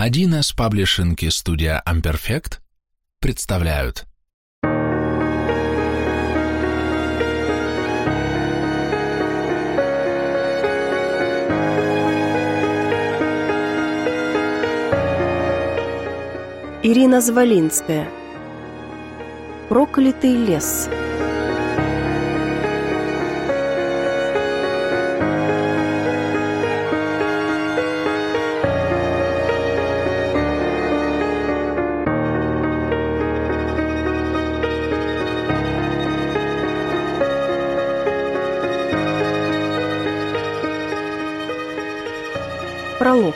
1С паблишинг и студия Amperfect представляют. Ирина Звалинская Проклятый лес Пролог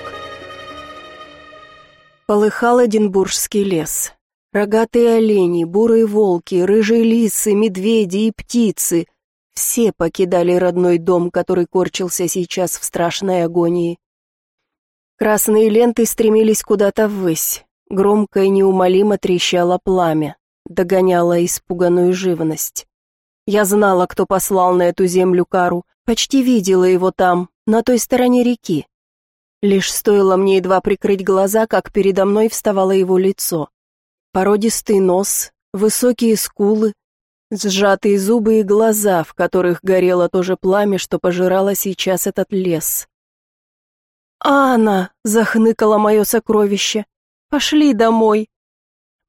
Полыхал Эдинбургский лес. Рогатые олени, бурые волки, рыжие лисы, медведи и птицы — все покидали родной дом, который корчился сейчас в страшной агонии. Красные ленты стремились куда-то ввысь. Громко и неумолимо трещало пламя, догоняло испуганную живность. Я знала, кто послал на эту землю кару, почти видела его там, на той стороне реки. Лишь стоило мне едва прикрыть глаза, как передо мной вставало его лицо. Породистый нос, высокие скулы, сжатые зубы и глаза, в которых горело то же пламя, что пожирало сейчас этот лес. «Анна!» — захныкало мое сокровище. «Пошли домой!»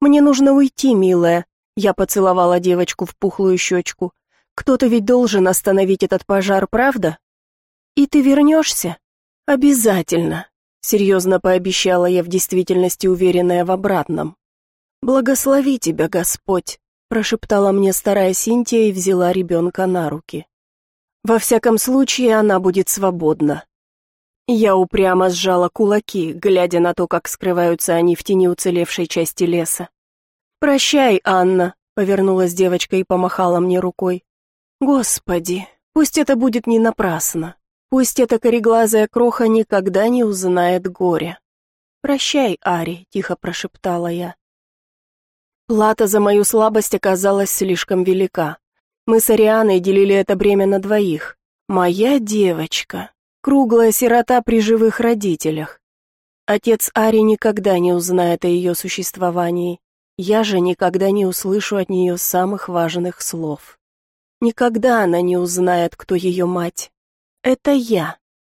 «Мне нужно уйти, милая!» Я поцеловала девочку в пухлую щечку. «Кто-то ведь должен остановить этот пожар, правда? И ты вернешься?» «Обязательно», — серьезно пообещала я в действительности уверенная в обратном. «Благослови тебя, Господь», — прошептала мне старая Синтия и взяла ребенка на руки. «Во всяком случае, она будет свободна». Я упрямо сжала кулаки, глядя на то, как скрываются они в тени уцелевшей части леса. «Прощай, Анна», — повернулась девочка и помахала мне рукой. «Господи, пусть это будет не напрасно. Пусть эта кореглазая кроха никогда не узнает горя. «Прощай, Ари», — тихо прошептала я. Плата за мою слабость оказалась слишком велика. Мы с Арианой делили это бремя на двоих. Моя девочка, круглая сирота при живых родителях. Отец Ари никогда не узнает о ее существовании. Я же никогда не услышу от нее самых важных слов. Никогда она не узнает, кто ее мать. Это я.